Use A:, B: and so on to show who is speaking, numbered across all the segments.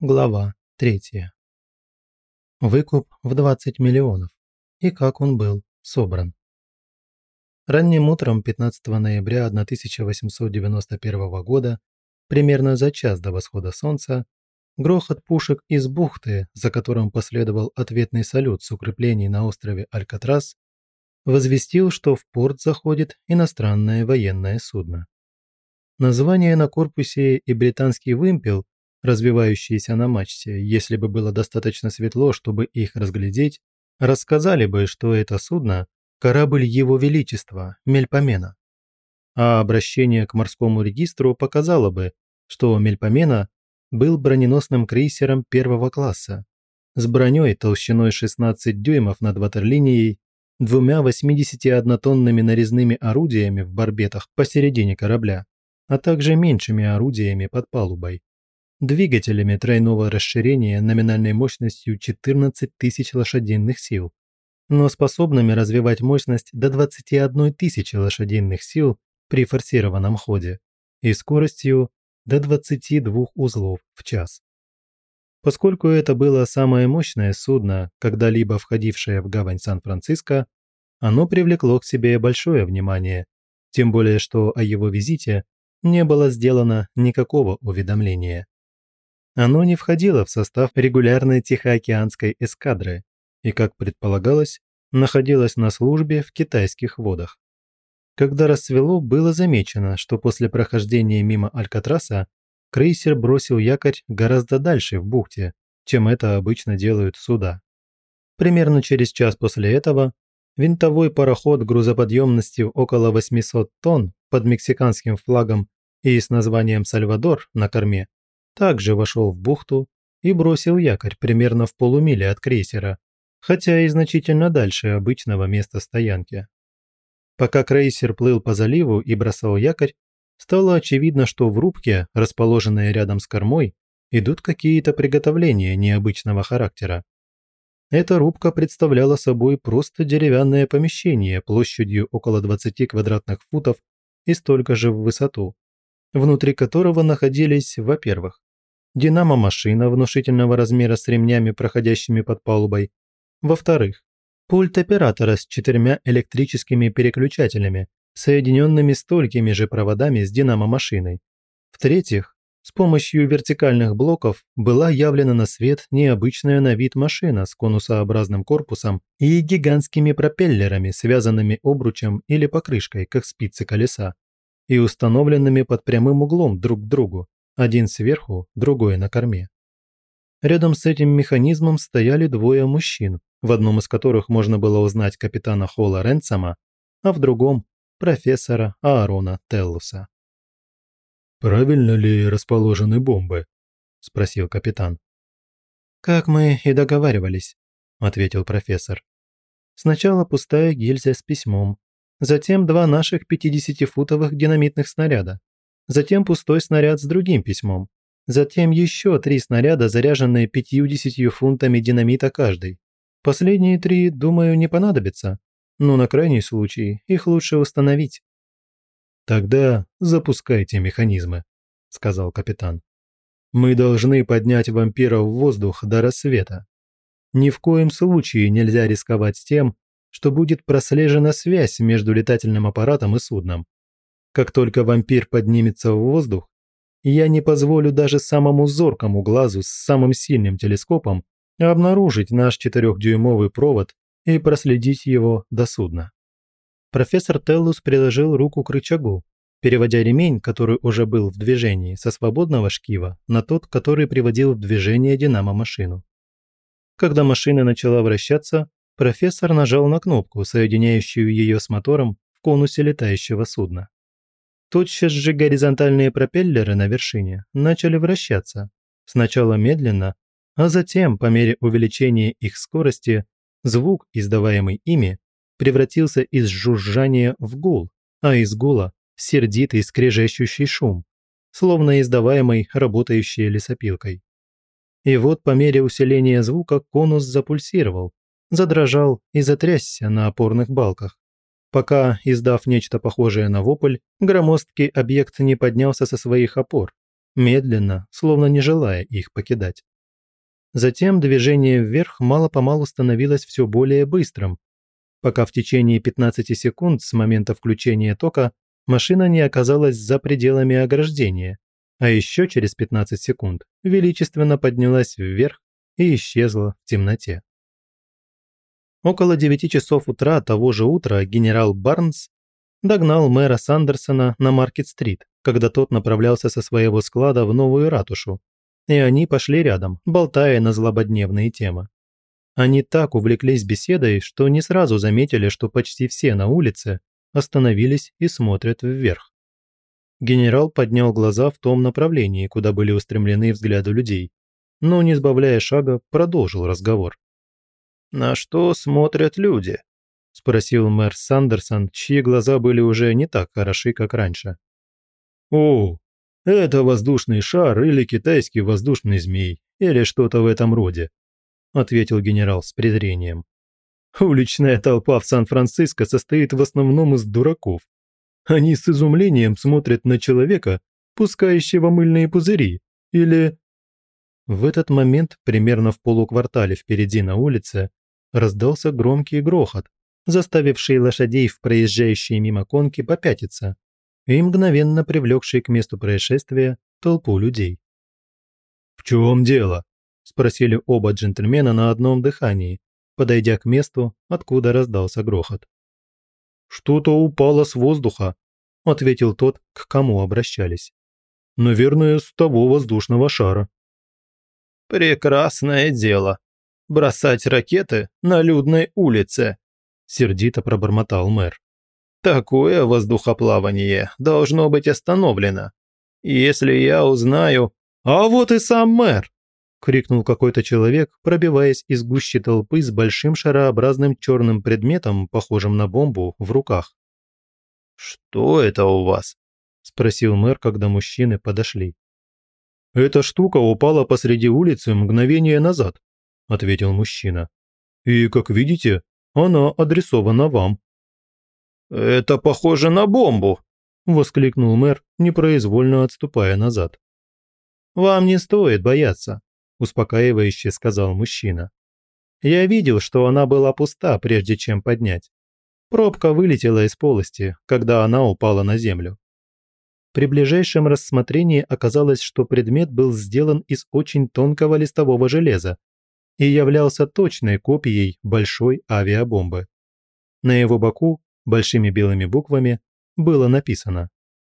A: Глава 3. Выкуп в 20 миллионов. И как он был собран. Ранним утром 15 ноября 1891 года, примерно за час до восхода солнца, грохот пушек из бухты, за которым последовал ответный салют с укреплений на острове Алькатрас, возвестил, что в порт заходит иностранное военное судно. Название на корпусе и британский вымпел – развивающиеся на мачте, если бы было достаточно светло, чтобы их разглядеть, рассказали бы, что это судно – корабль Его Величества, Мельпомена. А обращение к морскому регистру показало бы, что Мельпомена был броненосным крейсером первого класса, с броней толщиной 16 дюймов над ватерлинией, двумя 81-тонными нарезными орудиями в барбетах посередине корабля, а также меньшими орудиями под палубой двигателями тройного расширения номинальной мощностью 14 тысяч лошадиных сил, но способными развивать мощность до 21 тысячи лошадиных сил при форсированном ходе и скоростью до 22 узлов в час. Поскольку это было самое мощное судно, когда-либо входившее в гавань Сан-Франциско, оно привлекло к себе большое внимание, тем более что о его визите не было сделано никакого уведомления. Оно не входило в состав регулярной Тихоокеанской эскадры и, как предполагалось, находилось на службе в китайских водах. Когда рассвело, было замечено, что после прохождения мимо Алькатраса крейсер бросил якорь гораздо дальше в бухте, чем это обычно делают суда. Примерно через час после этого винтовой пароход грузоподъемностью около 800 тонн под мексиканским флагом и с названием «Сальвадор» на корме также вошел в бухту и бросил якорь примерно в полумиле от крейсера, хотя и значительно дальше обычного места стоянки. Пока крейсер плыл по заливу и бросал якорь, стало очевидно, что в рубке, расположенной рядом с кормой, идут какие-то приготовления необычного характера. Эта рубка представляла собой просто деревянное помещение площадью около 20 квадратных футов и столько же в высоту, внутри которого находились, во-первых, динамо-машина внушительного размера с ремнями, проходящими под палубой. Во-вторых, пульт оператора с четырьмя электрическими переключателями, соединенными столькими же проводами с динамо-машиной. В-третьих, с помощью вертикальных блоков была явлена на свет необычная на вид машина с конусообразным корпусом и гигантскими пропеллерами, связанными обручем или покрышкой, как спицы колеса, и установленными под прямым углом друг к другу, один сверху, другой на корме. Рядом с этим механизмом стояли двое мужчин, в одном из которых можно было узнать капитана Холла Ренсома, а в другом – профессора Аарона Теллуса.
B: «Правильно ли расположены бомбы?» – спросил капитан.
A: «Как мы и договаривались», – ответил профессор. «Сначала пустая гильза с письмом, затем два наших 50-футовых динамитных снаряда, затем пустой снаряд с другим письмом, затем еще три снаряда, заряженные 50 фунтами динамита каждый. Последние три, думаю, не понадобятся, но на крайний случай их лучше установить.
B: «Тогда запускайте механизмы», – сказал капитан. «Мы должны поднять вампира в воздух до рассвета. Ни в коем случае нельзя рисковать тем, что будет прослежена связь между летательным аппаратом и судном. Как только вампир поднимется в воздух, я не позволю даже самому зоркому глазу с самым сильным телескопом обнаружить наш четырехдюймовый провод и проследить его до судна. Профессор Теллус приложил руку к рычагу, переводя ремень, который уже был в движении, со свободного шкива на тот, который приводил в движение динамо-машину. Когда машина начала вращаться, профессор нажал на кнопку, соединяющую ее с мотором в конусе летающего судна. Тотчас же горизонтальные пропеллеры на вершине начали вращаться, сначала медленно, а затем, по мере увеличения их скорости, звук, издаваемый ими, превратился из жужжания в гул, а из гула в сердитый скрежещущий шум, словно издаваемый работающей лесопилкой. И вот по мере усиления звука конус запульсировал, задрожал и затрясся на опорных балках пока, издав нечто похожее на вопль, громоздкий объект не поднялся со своих опор, медленно, словно не желая их покидать.
A: Затем движение вверх мало-помалу становилось все более быстрым, пока в течение 15 секунд с момента включения тока машина не оказалась за пределами ограждения, а еще через 15 секунд величественно поднялась вверх и исчезла в темноте. Около 9 часов утра того же утра генерал Барнс догнал мэра Сандерсона на Маркет-стрит, когда тот направлялся со своего склада в новую ратушу, и они пошли рядом, болтая на злободневные темы. Они так увлеклись беседой, что не сразу заметили, что почти все на улице остановились и смотрят вверх. Генерал поднял глаза в том направлении, куда были устремлены взгляды людей, но, не сбавляя шага, продолжил разговор. «На что смотрят люди?» – спросил мэр Сандерсон, чьи глаза были уже не так хороши, как раньше.
B: «О, это воздушный шар или китайский воздушный змей, или что-то в этом роде», – ответил генерал с презрением. «Уличная толпа в Сан-Франциско состоит в основном из дураков. Они с изумлением смотрят на человека, пускающего мыльные пузыри, или...»
A: В этот момент, примерно в полуквартале впереди на улице, раздался громкий грохот, заставивший лошадей в проезжающие мимо конки попятиться и мгновенно привлекший к месту происшествия толпу людей.
B: «В чем дело?»
A: – спросили оба джентльмена на одном дыхании, подойдя к месту, откуда раздался грохот.
B: «Что-то упало с воздуха», – ответил тот, к кому обращались. «Наверное, с того воздушного шара».
C: «Прекрасное дело», бросать ракеты на людной улице», – сердито пробормотал мэр. «Такое воздухоплавание должно быть остановлено. Если я узнаю...» «А вот и сам мэр!» – крикнул какой-то человек, пробиваясь из гущи толпы с большим шарообразным черным предметом, похожим на бомбу, в руках. «Что это у вас?» – спросил мэр, когда мужчины подошли.
B: «Эта штука упала посреди улицы мгновение назад», – ответил мужчина. «И, как видите, она адресована вам».
C: «Это похоже на бомбу!» – воскликнул мэр, непроизвольно отступая назад.
A: «Вам не стоит бояться», – успокаивающе сказал мужчина. «Я видел, что она была пуста, прежде чем поднять. Пробка вылетела из полости, когда она упала на землю. При ближайшем рассмотрении оказалось, что предмет был сделан из очень тонкого листового железа, и являлся точной копией большой авиабомбы. На его боку, большими белыми буквами, было написано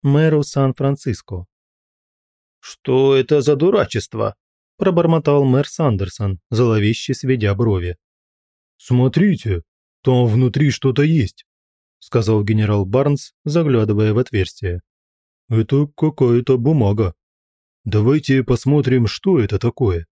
A: «Мэру Сан-Франциско».
C: «Что это за дурачество?»
A: – пробормотал мэр Сандерсон, зловеще сведя брови.
B: «Смотрите, там внутри что-то есть», – сказал генерал Барнс, заглядывая в отверстие. «Это какая-то бумага. Давайте посмотрим, что это такое»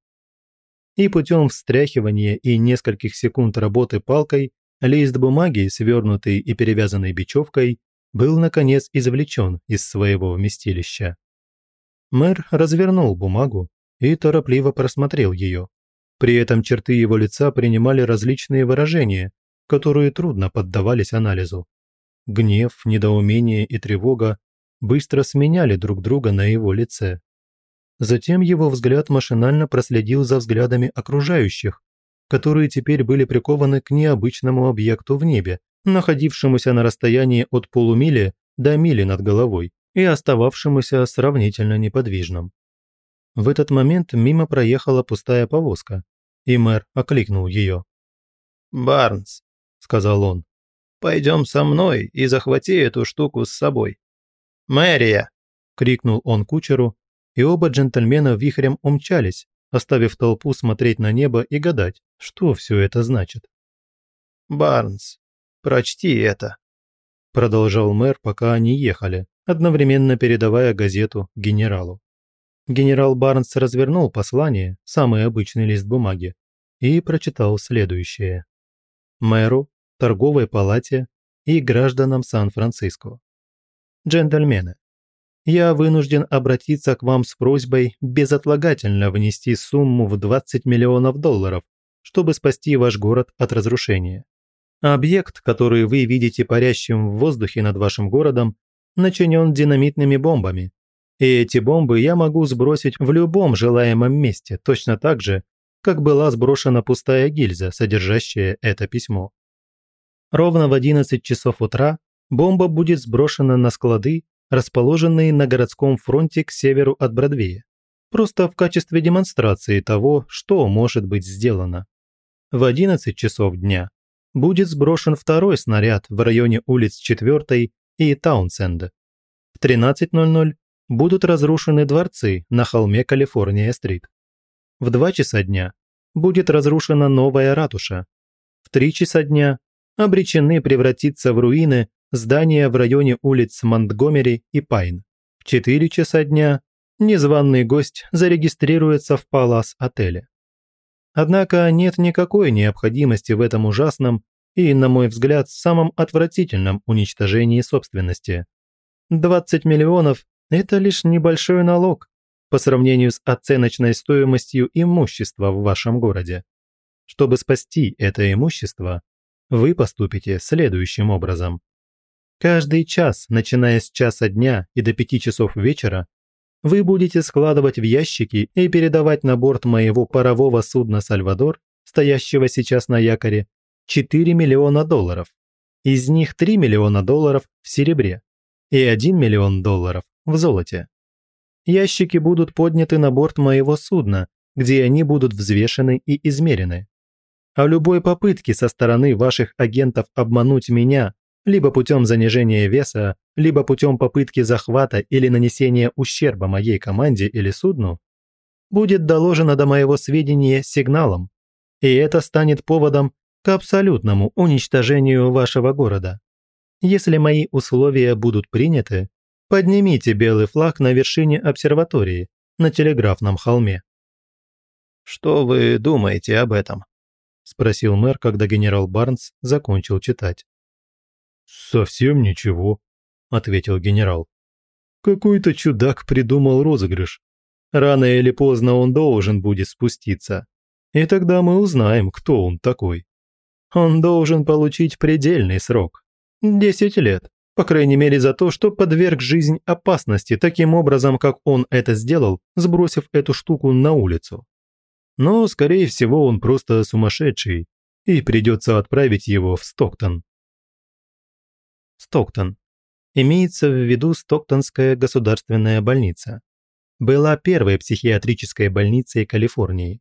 A: и путем встряхивания и нескольких секунд работы палкой лист бумаги, свернутый и перевязанный бечевкой, был, наконец, извлечен из своего вместилища. Мэр развернул бумагу и торопливо просмотрел ее. При этом черты его лица принимали различные выражения, которые трудно поддавались анализу. Гнев, недоумение и тревога быстро сменяли друг друга на его лице. Затем его взгляд машинально проследил за взглядами окружающих, которые теперь были прикованы к необычному объекту в небе, находившемуся на расстоянии от полумили до мили над головой и остававшемуся сравнительно неподвижным. В этот момент мимо проехала пустая повозка, и мэр окликнул ее.
C: «Барнс», – сказал он, – «пойдем со мной и захвати эту штуку с собой». «Мэрия!» – крикнул он кучеру, и оба джентльмена вихрем умчались, оставив толпу смотреть на небо и гадать, что все это значит. «Барнс, прочти это», – продолжал мэр, пока они ехали, одновременно передавая газету генералу. Генерал Барнс развернул послание, самый обычный лист бумаги, и прочитал следующее. Мэру, торговой палате и гражданам Сан-Франциско. Джентльмены, я вынужден обратиться к вам с просьбой безотлагательно внести сумму в 20 миллионов долларов, чтобы спасти ваш город от разрушения. Объект, который вы видите парящим в воздухе над вашим городом, начинен динамитными бомбами. И эти бомбы я могу сбросить в любом желаемом месте, точно так же,
A: как была сброшена пустая гильза, содержащая это письмо. Ровно в 11 часов утра бомба будет сброшена на склады, расположенные на городском фронте к северу от Бродвея, просто в качестве демонстрации того, что может быть сделано. В 11 часов дня будет сброшен второй снаряд в районе улиц 4 и Таунсенда. В 13.00 будут разрушены дворцы на холме Калифорния-стрит. В 2 часа дня будет разрушена новая ратуша. В 3 часа дня обречены превратиться в руины здания в районе улиц Монтгомери и Пайн. В 4 часа дня незваный гость зарегистрируется в Палас-отеле. Однако нет никакой необходимости в этом ужасном и, на мой взгляд, самом отвратительном уничтожении собственности. 20 миллионов – это лишь небольшой налог по сравнению с оценочной стоимостью имущества в вашем городе. Чтобы спасти это имущество, вы поступите следующим образом. Каждый час, начиная с часа дня и до пяти часов вечера, вы будете складывать в ящики и передавать на борт моего парового судна «Сальвадор», стоящего сейчас на якоре, 4 миллиона долларов. Из них 3 миллиона долларов в серебре и 1 миллион долларов в золоте. Ящики будут подняты на борт моего судна, где они будут взвешены и измерены. О любой попытке со стороны ваших агентов обмануть меня либо путем занижения веса, либо путем попытки захвата или нанесения ущерба моей команде или судну, будет доложено до моего сведения сигналом, и это станет поводом к абсолютному уничтожению вашего города. Если мои условия будут приняты, поднимите белый флаг на вершине обсерватории на телеграфном холме.
C: «Что вы думаете об этом?» – спросил мэр, когда генерал Барнс закончил читать.
B: «Совсем ничего», – ответил генерал. «Какой-то чудак придумал розыгрыш. Рано или поздно он должен будет спуститься. И тогда мы узнаем, кто он такой. Он должен получить предельный срок. Десять лет. По крайней мере за то, что подверг жизнь опасности таким образом, как он это сделал, сбросив эту штуку на улицу. Но, скорее всего, он просто сумасшедший, и придется отправить его в Стоктон.
A: Стоктон. Имеется в виду Стоктонская государственная больница. Была первой психиатрической больницей Калифорнии.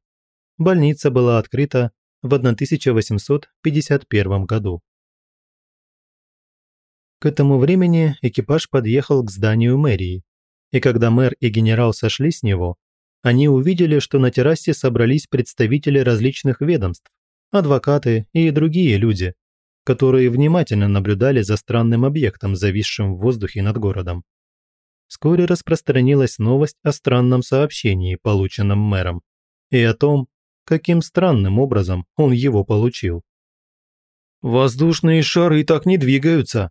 A: Больница была открыта в 1851 году. К этому времени экипаж подъехал к зданию мэрии, и когда мэр и генерал сошли с него, они увидели, что на террасе собрались представители различных ведомств, адвокаты и другие люди, которые внимательно наблюдали за странным объектом, зависшим в воздухе над городом. Вскоре распространилась новость о странном сообщении, полученном мэром, и о том, каким странным образом он его получил.
B: «Воздушные шары так не двигаются!»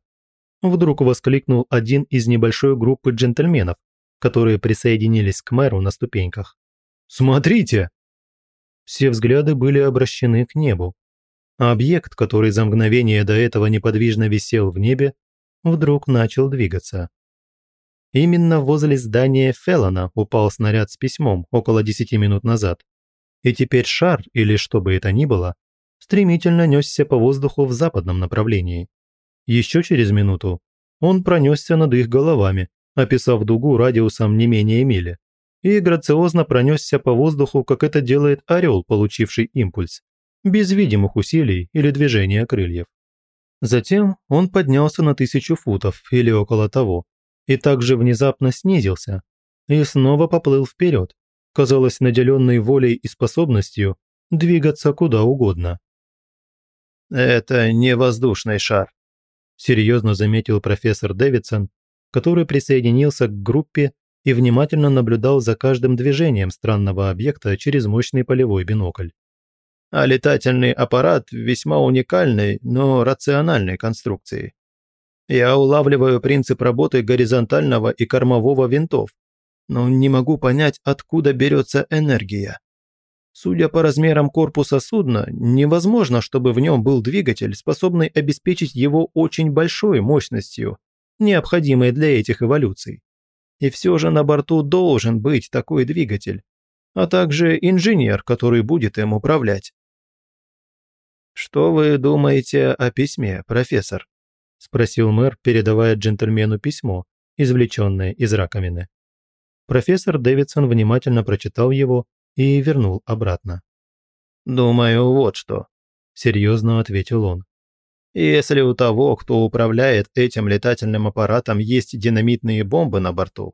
B: Вдруг воскликнул один из небольшой группы джентльменов, которые присоединились к мэру на ступеньках. «Смотрите!» Все взгляды были обращены к небу, а объект, который за мгновение до этого неподвижно висел в небе, вдруг начал двигаться. Именно возле здания Феллона упал снаряд с письмом около 10 минут назад. И теперь шар, или что бы это ни было, стремительно несся по воздуху в западном направлении. Еще через минуту он пронесся над их головами, описав дугу радиусом не менее мили, и грациозно пронесся по воздуху, как это делает орел, получивший импульс, без видимых усилий или движения крыльев. Затем он поднялся на тысячу футов или около того, и также внезапно снизился, и снова поплыл вперед, казалось наделенной волей и способностью двигаться куда угодно.
C: «Это не воздушный шар», – серьезно заметил профессор Дэвидсон, который присоединился к группе и внимательно наблюдал за каждым движением странного объекта через мощный полевой бинокль а летательный аппарат весьма уникальной, но рациональной конструкции. Я улавливаю принцип работы горизонтального и кормового винтов, но не могу понять, откуда берется энергия. Судя по размерам корпуса судна, невозможно, чтобы в нем был двигатель, способный обеспечить его очень большой мощностью, необходимой для этих эволюций. И все же на борту должен быть такой двигатель, а также инженер, который будет им управлять. «Что вы думаете о письме, профессор?» – спросил мэр, передавая джентльмену письмо, извлеченное из раковины. Профессор Дэвидсон внимательно прочитал его и вернул обратно. «Думаю, вот что», – серьезно ответил он. «Если у того, кто управляет этим летательным аппаратом, есть динамитные бомбы на борту,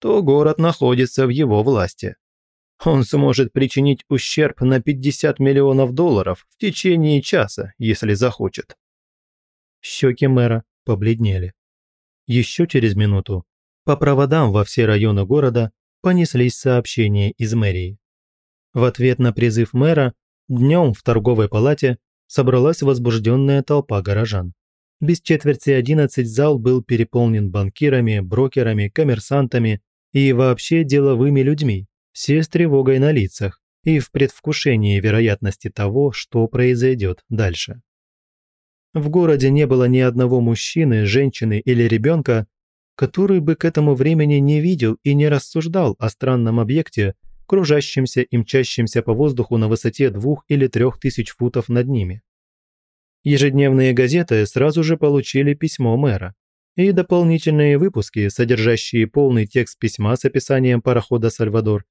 C: то город находится в его власти. Он сможет причинить ущерб на 50 миллионов долларов в течение часа, если захочет.
A: Щеки мэра побледнели. Еще через минуту по проводам во все районы города понеслись сообщения из мэрии. В ответ на призыв мэра днем в торговой палате собралась возбужденная толпа горожан. Без четверти одиннадцать зал был переполнен банкирами, брокерами, коммерсантами и вообще деловыми людьми, все с тревогой на лицах и в предвкушении вероятности того, что произойдет дальше. В городе не было ни одного мужчины, женщины или ребенка, который бы к этому времени не видел и не рассуждал о странном объекте, кружащемся и мчащемся по воздуху на высоте двух или трех тысяч футов над ними. Ежедневные газеты сразу же получили письмо мэра и дополнительные выпуски, содержащие полный текст письма с описанием парохода «Сальвадор»,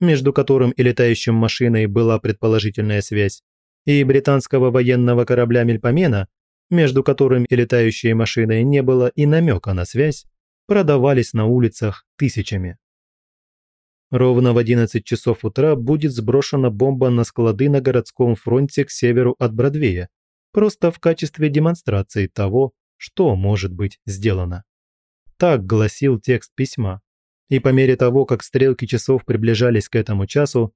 A: между которым и летающим машиной была предположительная связь, и британского военного корабля «Мельпомена», между которым и летающей машиной не было и намека на связь, продавались на улицах тысячами. Ровно в 11 часов утра будет сброшена бомба на склады на городском фронте к северу от Бродвея, просто в качестве демонстрации того, что может быть сделано. Так гласил текст письма, и по мере того, как стрелки часов приближались к этому часу,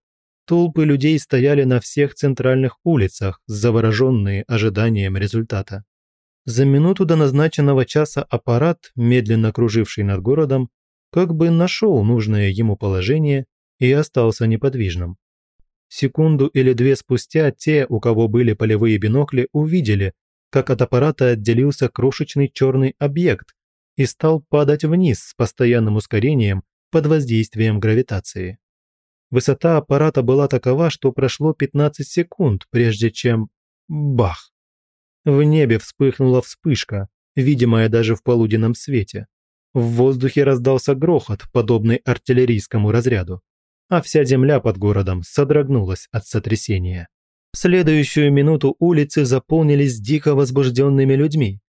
A: толпы людей стояли на всех центральных улицах, завороженные ожиданием результата. За минуту до назначенного часа аппарат, медленно круживший над городом, как бы нашел нужное ему положение и остался неподвижным. Секунду или две спустя те, у кого были полевые бинокли, увидели, как от аппарата отделился крошечный черный объект, и стал падать вниз с постоянным ускорением под воздействием гравитации. Высота аппарата была такова, что прошло 15 секунд, прежде чем... Бах! В небе вспыхнула вспышка, видимая даже в полуденном свете. В воздухе раздался грохот, подобный артиллерийскому разряду, а вся земля под городом содрогнулась от сотрясения. В следующую минуту улицы заполнились дико возбужденными людьми,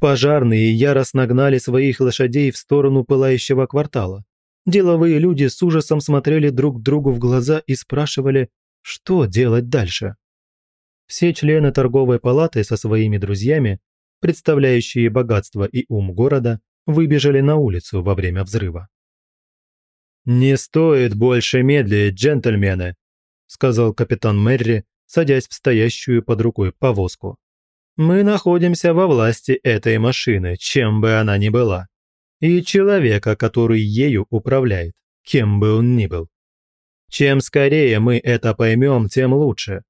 A: Пожарные яростно гнали своих лошадей в сторону пылающего квартала. Деловые люди с ужасом смотрели друг другу в глаза и спрашивали, что делать дальше. Все члены торговой палаты со своими друзьями, представляющие богатство и ум города, выбежали на улицу во время взрыва.
B: «Не стоит больше медлить, джентльмены», сказал капитан Мерри, садясь в стоящую под рукой повозку. Мы находимся во власти этой машины, чем бы она ни была, и человека, который ею управляет, кем бы он ни был. Чем скорее мы это поймем, тем лучше.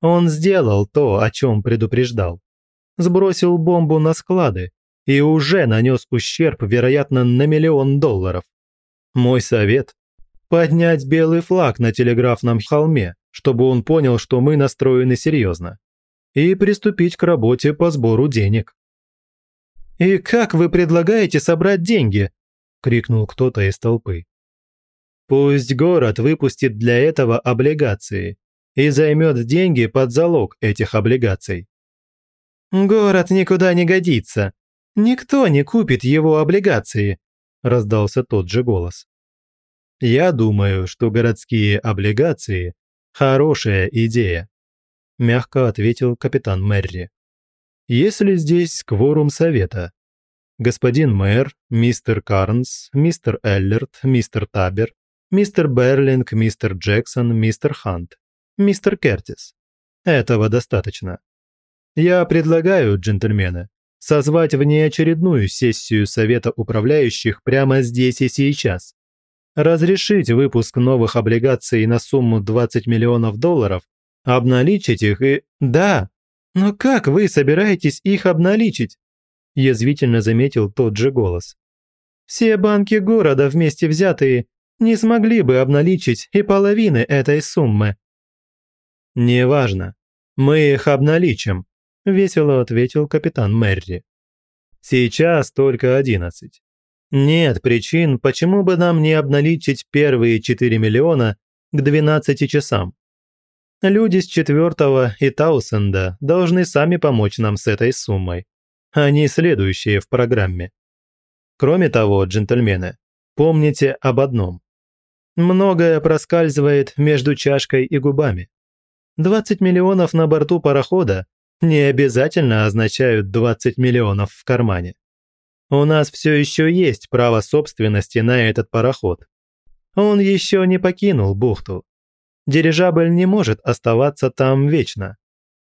B: Он сделал то, о чем предупреждал. Сбросил бомбу на склады и уже нанес ущерб, вероятно, на миллион долларов. Мой совет – поднять белый флаг на телеграфном холме, чтобы он понял, что мы настроены серьезно и приступить к работе по сбору денег.
A: «И как вы предлагаете собрать деньги?» – крикнул кто-то из толпы.
B: «Пусть город выпустит для этого облигации и займет деньги под залог этих облигаций».
A: «Город никуда не годится. Никто не купит его облигации», – раздался тот же голос.
B: «Я думаю, что городские облигации – хорошая идея мягко ответил капитан Мерри. «Если здесь кворум совета? Господин мэр, мистер Карнс, мистер Эллерт, мистер Табер, мистер Берлинг, мистер Джексон, мистер Хант, мистер Кертис. Этого достаточно. Я предлагаю, джентльмены, созвать внеочередную сессию Совета управляющих прямо здесь и сейчас. Разрешить выпуск новых облигаций на сумму 20 миллионов долларов Обналичить их и... Да, но как вы собираетесь их обналичить? Язвительно заметил тот же голос. Все банки города вместе взятые
A: не смогли бы обналичить и половины этой суммы».
C: «Неважно. Мы их обналичим», – весело ответил капитан Мерри. «Сейчас только одиннадцать. Нет причин, почему бы нам не обналичить первые 4 миллиона к 12 часам. Люди с четвертого и Таусенда должны сами помочь нам с этой суммой. Они следующие в программе. Кроме того, джентльмены, помните об одном. Многое проскальзывает между чашкой и губами. 20 миллионов на борту парохода не обязательно означают 20 миллионов в кармане. У нас все еще есть право собственности на этот пароход. Он еще не покинул бухту. Дирижабль не может оставаться там вечно.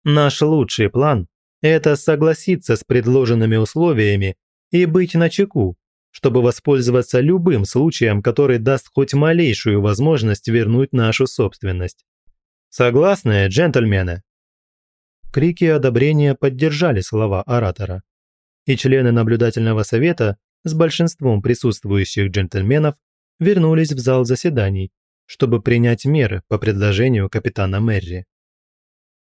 C: Наш лучший план – это согласиться с предложенными условиями и быть начеку, чтобы воспользоваться любым случаем, который даст хоть малейшую возможность вернуть нашу собственность. Согласны, джентльмены?»
A: Крики одобрения поддержали слова оратора и члены наблюдательного совета с большинством присутствующих джентльменов вернулись в зал заседаний, чтобы принять меры по предложению капитана Мерри.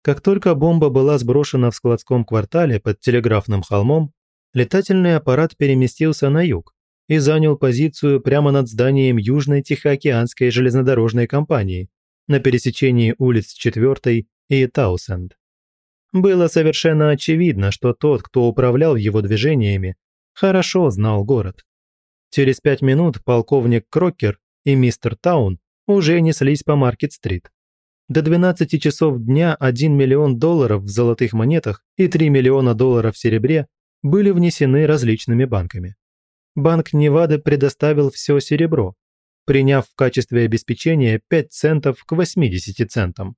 A: Как только бомба была сброшена в складском квартале под телеграфным холмом, летательный аппарат переместился на юг и занял позицию прямо над зданием Южной Тихоокеанской железнодорожной компании на пересечении улиц 4 и Таусенд. Было совершенно очевидно, что тот, кто управлял его движениями, хорошо знал город. Через пять минут полковник Крокер и мистер Таун уже неслись по Маркет-стрит. До 12 часов дня 1 миллион долларов в золотых монетах и 3 миллиона долларов в серебре были внесены различными банками. Банк Невады предоставил все серебро, приняв в качестве обеспечения 5 центов к 80 центам.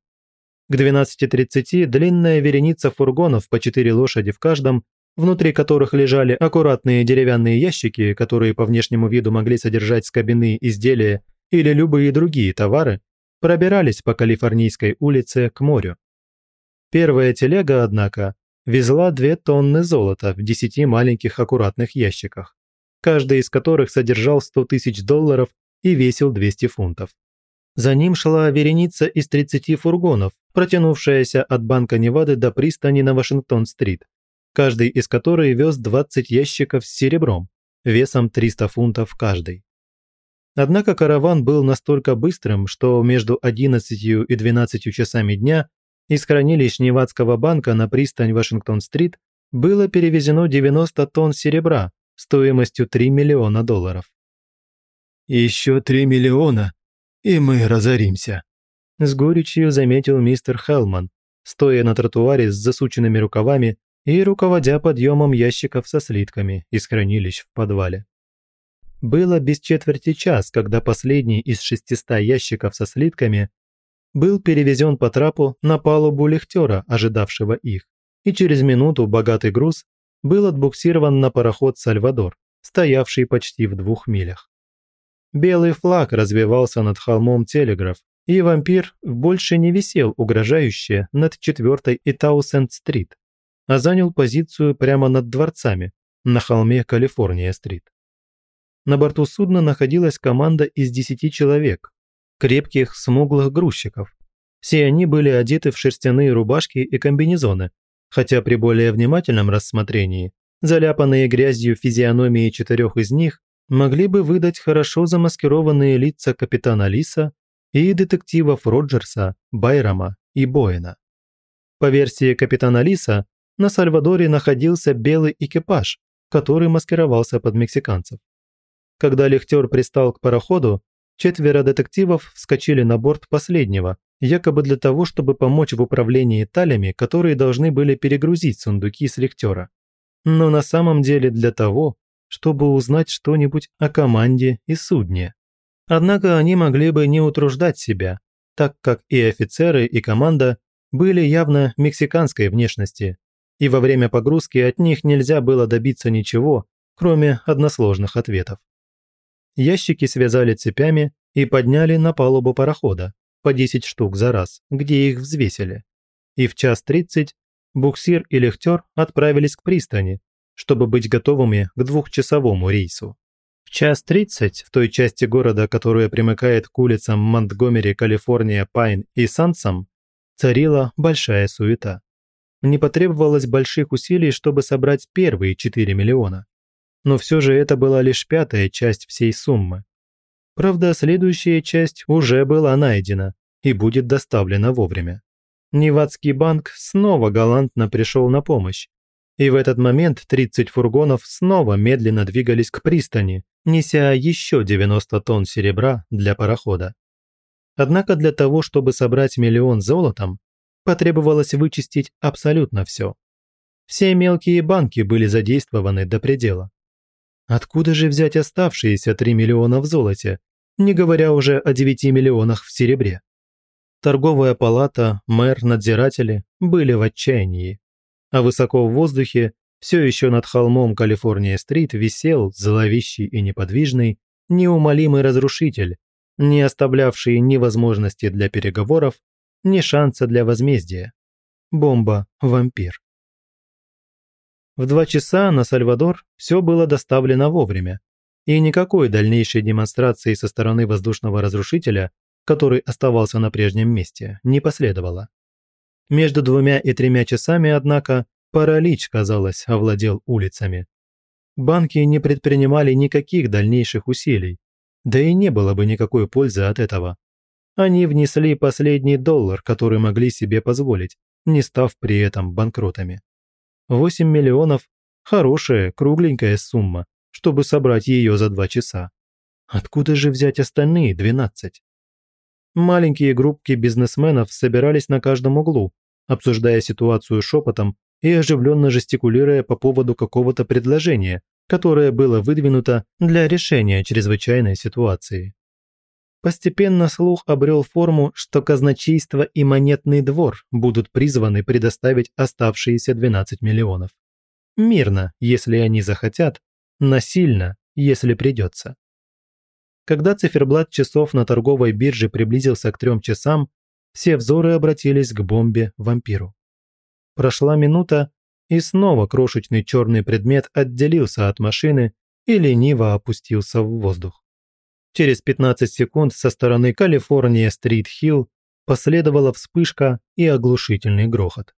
A: К 12.30 длинная вереница фургонов по четыре лошади в каждом, внутри которых лежали аккуратные деревянные ящики, которые по внешнему виду могли содержать скобяные изделия или любые другие товары, пробирались по Калифорнийской улице к морю. Первая телега, однако, везла две тонны золота в десяти маленьких аккуратных ящиках, каждый из которых содержал 100 тысяч долларов и весил 200 фунтов. За ним шла вереница из 30 фургонов, протянувшаяся от Банка Невады до пристани на Вашингтон-стрит, каждый из которых вез 20 ящиков с серебром, весом 300 фунтов каждый. Однако караван был настолько быстрым, что между 11 и 12 часами дня из хранилищ Невадского банка на пристань Вашингтон-стрит было перевезено 90 тонн серебра стоимостью 3 миллиона долларов.
B: «Еще 3 миллиона, и мы разоримся»,
A: с горечью заметил мистер Хелман, стоя на тротуаре с засученными рукавами и руководя подъемом ящиков со слитками из хранилищ в подвале. Было без четверти час, когда последний из 600 ящиков со слитками был перевезен по трапу на палубу лихтера, ожидавшего их, и через минуту богатый груз был отбуксирован на пароход «Сальвадор», стоявший почти в двух милях. Белый флаг развивался над холмом Телеграф, и вампир больше не висел угрожающе над 4 и Таусенд-стрит, а занял позицию прямо над дворцами на холме Калифорния-стрит. На борту судна находилась команда из 10 человек, крепких, смуглых грузчиков. Все они были одеты в шерстяные рубашки и комбинезоны, хотя при более внимательном рассмотрении заляпанные грязью физиономии четырех из них могли бы выдать хорошо замаскированные лица капитана Лиса и детективов Роджерса, Байрама и Боэна. По версии капитана Лиса, на Сальвадоре находился белый экипаж, который маскировался под мексиканцев. Когда лихтер пристал к пароходу, четверо детективов вскочили на борт последнего, якобы для того, чтобы помочь в управлении талями, которые должны были перегрузить сундуки с лихтера. Но на самом деле для того, чтобы узнать что-нибудь о команде и судне. Однако они могли бы не утруждать себя, так как и офицеры, и команда были явно мексиканской внешности, и во время погрузки от них нельзя было добиться ничего, кроме односложных ответов. Ящики связали цепями и подняли на палубу парохода, по 10 штук за раз, где их взвесили. И в час 30 буксир и лихтер отправились к пристани, чтобы быть готовыми к двухчасовому рейсу.
C: В час тридцать в той части города, которая примыкает к улицам Монтгомери, Калифорния, Пайн и Сансам, царила большая суета. Не потребовалось больших усилий, чтобы собрать первые 4 миллиона. Но все же это была лишь пятая часть всей суммы. Правда, следующая часть уже была найдена и будет доставлена вовремя. Невадский банк снова галантно пришел на помощь. И в этот момент 30 фургонов снова медленно двигались к пристани, неся еще 90 тонн серебра для парохода. Однако для того, чтобы собрать миллион золотом, потребовалось вычистить абсолютно все. Все мелкие банки были задействованы до предела. Откуда же взять оставшиеся 3 миллиона в золоте, не говоря уже о 9 миллионах в серебре? Торговая палата, мэр, надзиратели были в отчаянии. А высоко в воздухе, все еще над холмом Калифорния-стрит висел, зловещий и неподвижный, неумолимый разрушитель, не оставлявший ни возможности для переговоров, ни шанса для возмездия. Бомба-вампир. В два часа на Сальвадор все было доставлено вовремя, и никакой дальнейшей демонстрации со стороны воздушного разрушителя, который оставался на прежнем месте, не последовало. Между двумя и тремя часами, однако, паралич, казалось, овладел улицами. Банки не предпринимали никаких дальнейших усилий, да и не было бы никакой пользы от этого. Они внесли последний доллар, который могли себе позволить, не став при этом банкротами. 8 миллионов – хорошая, кругленькая сумма, чтобы собрать ее за два часа. Откуда же взять остальные 12? Маленькие группки бизнесменов собирались на каждом углу, обсуждая ситуацию шепотом и оживленно жестикулируя по поводу какого-то предложения, которое было выдвинуто для решения чрезвычайной ситуации. Постепенно слух обрел форму, что казначейство и монетный двор будут призваны предоставить оставшиеся 12 миллионов. Мирно, если они захотят, насильно, если придется. Когда циферблат часов на торговой бирже приблизился к трем часам, все взоры обратились к бомбе-вампиру. Прошла минута, и снова крошечный черный предмет отделился от машины и лениво опустился в воздух. Через 15 секунд со стороны Калифорния-стрит-хилл последовала вспышка и оглушительный грохот.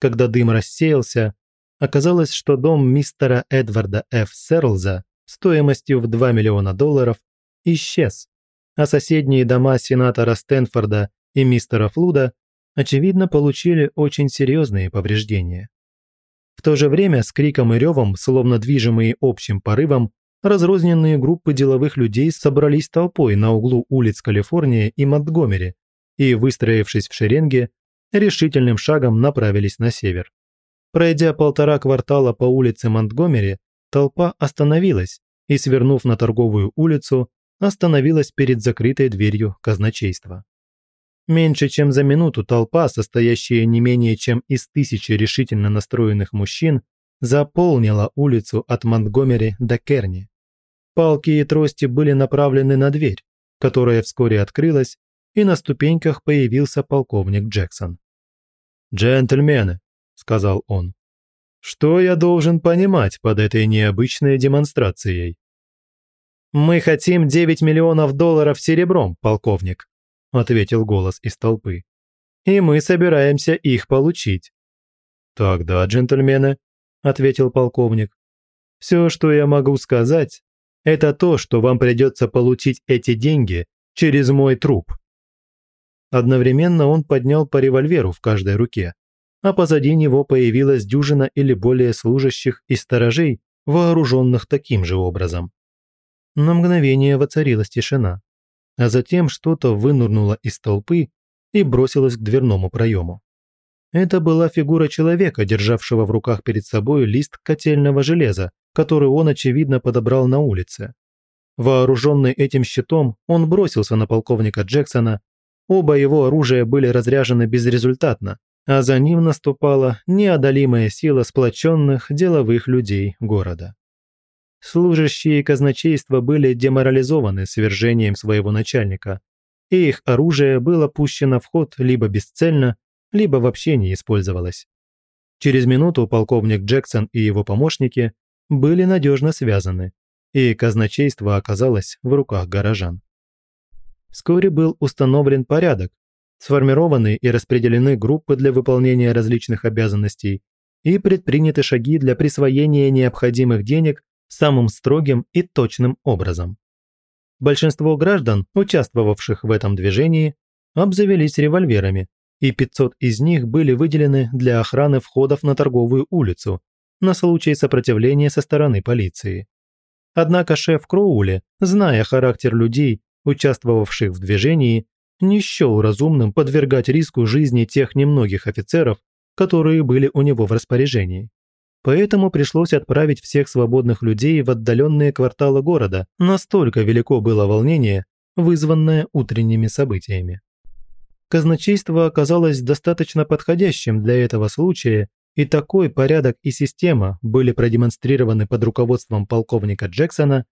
C: Когда дым рассеялся, оказалось, что дом мистера Эдварда Ф. Серлза стоимостью в 2 миллиона долларов исчез, а соседние дома сенатора Стэнфорда и мистера Флуда, очевидно, получили очень серьезные повреждения. В то же время с криком и ревом, словно движимые общим порывом, разрозненные группы деловых людей собрались толпой на углу улиц Калифорния и Монтгомери и, выстроившись в шеренге, решительным шагом направились на север. Пройдя полтора квартала по улице Монтгомери, толпа остановилась и, свернув на торговую улицу, остановилась перед закрытой дверью казначейства. Меньше чем за минуту толпа, состоящая не менее чем из тысячи решительно настроенных мужчин, заполнила улицу от Монтгомери до Керни. Палки и трости были направлены на дверь, которая вскоре открылась, и на ступеньках появился полковник Джексон.
B: «Джентльмены», – сказал он, – «что я должен понимать под этой необычной демонстрацией?»
C: «Мы хотим 9 миллионов долларов серебром, полковник», – ответил голос из толпы. «И мы собираемся их получить».
B: «Тогда, джентльмены, – ответил полковник.
C: «Все, что я могу сказать, это то, что вам придется получить эти деньги через мой труп». Одновременно он поднял по револьверу в каждой руке, а позади него появилась дюжина или более служащих и сторожей, вооруженных таким же образом. На мгновение воцарилась тишина, а затем что-то вынурнуло из толпы и бросилось к дверному проему. Это была фигура человека, державшего в руках перед собой лист котельного железа, который он, очевидно, подобрал на улице. Вооруженный этим щитом, он бросился на полковника Джексона. Оба его оружия были разряжены безрезультатно, а за ним наступала неодолимая сила сплоченных деловых людей города. Служащие казначейства были деморализованы свержением своего начальника, и их оружие было пущено в ход либо бесцельно, либо вообще не использовалась. Через минуту полковник Джексон и его помощники были надежно связаны,
A: и казначейство оказалось в руках горожан. Вскоре был установлен порядок, сформированы и распределены группы для выполнения различных обязанностей и предприняты шаги для присвоения необходимых денег самым строгим и точным образом. Большинство граждан, участвовавших в этом движении, обзавелись револьверами, и 500 из них были выделены для охраны входов на торговую улицу на случай сопротивления со стороны полиции. Однако шеф Кроули, зная характер людей, участвовавших в движении, не счел разумным подвергать риску жизни тех немногих офицеров, которые были у него в распоряжении. Поэтому пришлось отправить всех свободных людей в отдаленные кварталы города, настолько велико было волнение, вызванное утренними событиями. Казначейство оказалось достаточно подходящим для этого случая, и такой порядок и система были продемонстрированы под руководством полковника Джексона,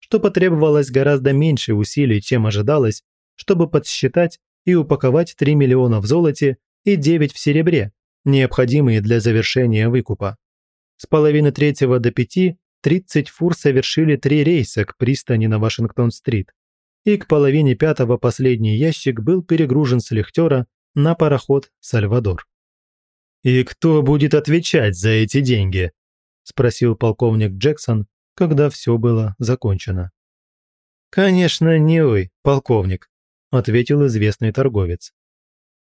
A: что потребовалось гораздо меньше усилий, чем ожидалось, чтобы подсчитать и упаковать 3 миллиона в золоте и 9 в серебре, необходимые для завершения выкупа. С половины третьего до пяти 30 фур совершили три рейса к пристани на Вашингтон-стрит, и к половине пятого последний ящик был перегружен с лихтера на пароход «Сальвадор». «И кто будет отвечать за эти деньги?» – спросил полковник Джексон, когда все было закончено. «Конечно, не вы, полковник», – ответил известный торговец.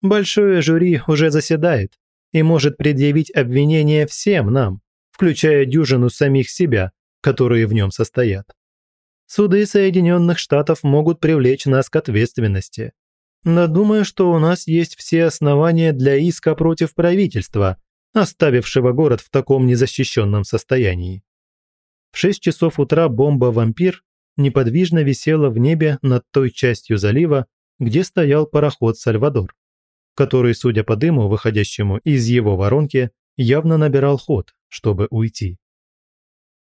A: «Большое жюри уже заседает и может предъявить обвинение всем нам, включая дюжину самих себя, которые в нем состоят. Суды Соединенных Штатов могут привлечь нас к ответственности. Но думаю, что у нас есть все основания для иска против правительства, оставившего город в таком незащищенном состоянии. В 6 часов утра бомба «Вампир» неподвижно висела в небе над той частью залива, где стоял пароход «Сальвадор», который, судя по дыму, выходящему из его воронки, явно набирал ход, чтобы уйти.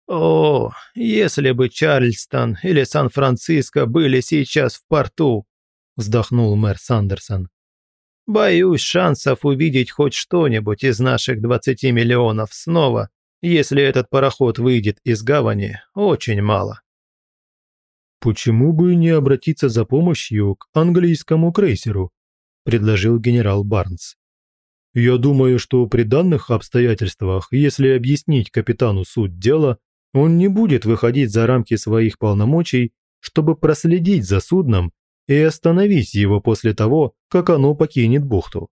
C: «О, если бы Чарльстон или Сан-Франциско были сейчас в порту!» – вздохнул мэр Сандерсон. «Боюсь, шансов увидеть хоть что-нибудь из наших 20 миллионов снова, если этот пароход выйдет из гавани, очень мало».
B: «Почему бы не обратиться за помощью к английскому крейсеру?» – предложил генерал Барнс. Я думаю, что при данных обстоятельствах, если объяснить капитану суть дела, он не будет выходить за рамки своих полномочий, чтобы проследить за судном и остановить его после того, как оно покинет бухту.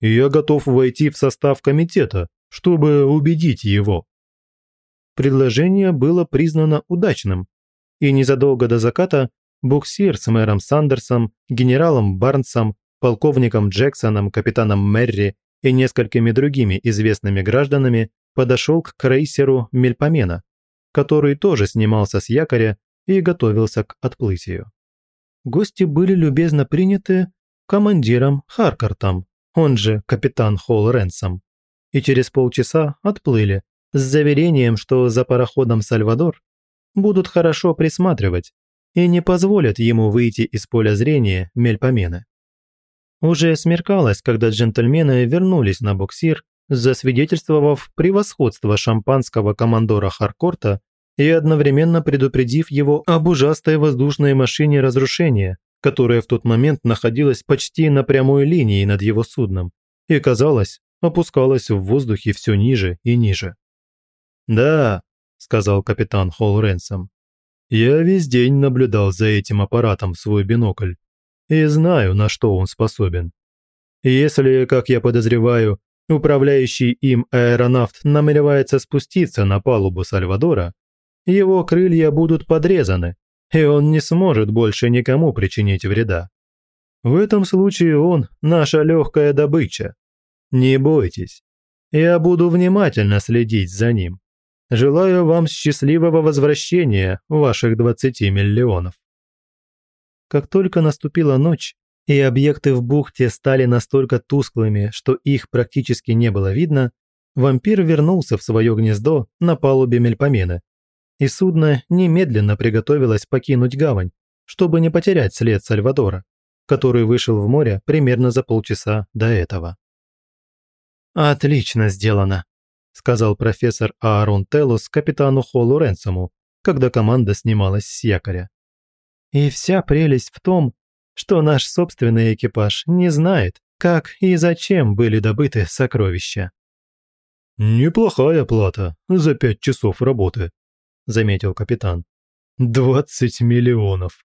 B: я готов войти в состав комитета, чтобы убедить его.
A: Предложение было признано удачным, и незадолго до заката буксир с мэром Сандерсом, генералом Барнсом, полковником Джексоном, капитаном Мерри и несколькими другими известными гражданами подошел к крейсеру Мельпомена, который тоже снимался с якоря и готовился к отплытию. Гости были любезно приняты командиром Харкартом, он же капитан Холл Ренсом, и через полчаса отплыли с заверением, что за пароходом «Сальвадор» будут хорошо присматривать и не позволят ему выйти из поля зрения Мельпомены. Уже смеркалось, когда джентльмены вернулись на буксир, засвидетельствовав превосходство шампанского командора Харкорта и одновременно предупредив его об ужасной воздушной машине разрушения, которая в тот момент находилась почти на прямой линии над его судном и, казалось, опускалась в воздухе все ниже и ниже.
B: «Да», – сказал капитан Холл Ренсом, – «я весь день наблюдал за этим аппаратом в свой бинокль и знаю, на что он способен. Если, как я подозреваю, управляющий им аэронавт намеревается спуститься на палубу Сальвадора, его крылья будут подрезаны, и он не сможет больше никому причинить вреда. В этом случае он – наша легкая добыча. Не бойтесь, я буду внимательно следить за ним. Желаю вам счастливого возвращения ваших 20 миллионов.
A: Как только наступила ночь, и объекты в бухте стали настолько тусклыми, что их практически не было видно, вампир вернулся в свое гнездо на палубе Мельпомены, и судно немедленно приготовилось покинуть гавань, чтобы не потерять след Сальвадора, который вышел в море примерно за полчаса до этого. «Отлично сделано», – сказал профессор Аарон Телус капитану Холлу Ренсому, когда команда снималась с якоря. И вся прелесть в том, что наш собственный экипаж не знает, как и зачем были добыты сокровища.
B: «Неплохая плата за пять часов работы», – заметил капитан. «Двадцать миллионов.